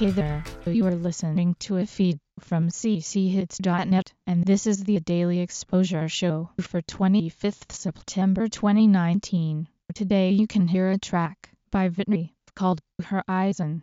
Hey there, you are listening to a feed from cchits.net, and this is the Daily Exposure Show for 25th September 2019. Today you can hear a track by Vitri called Horizon.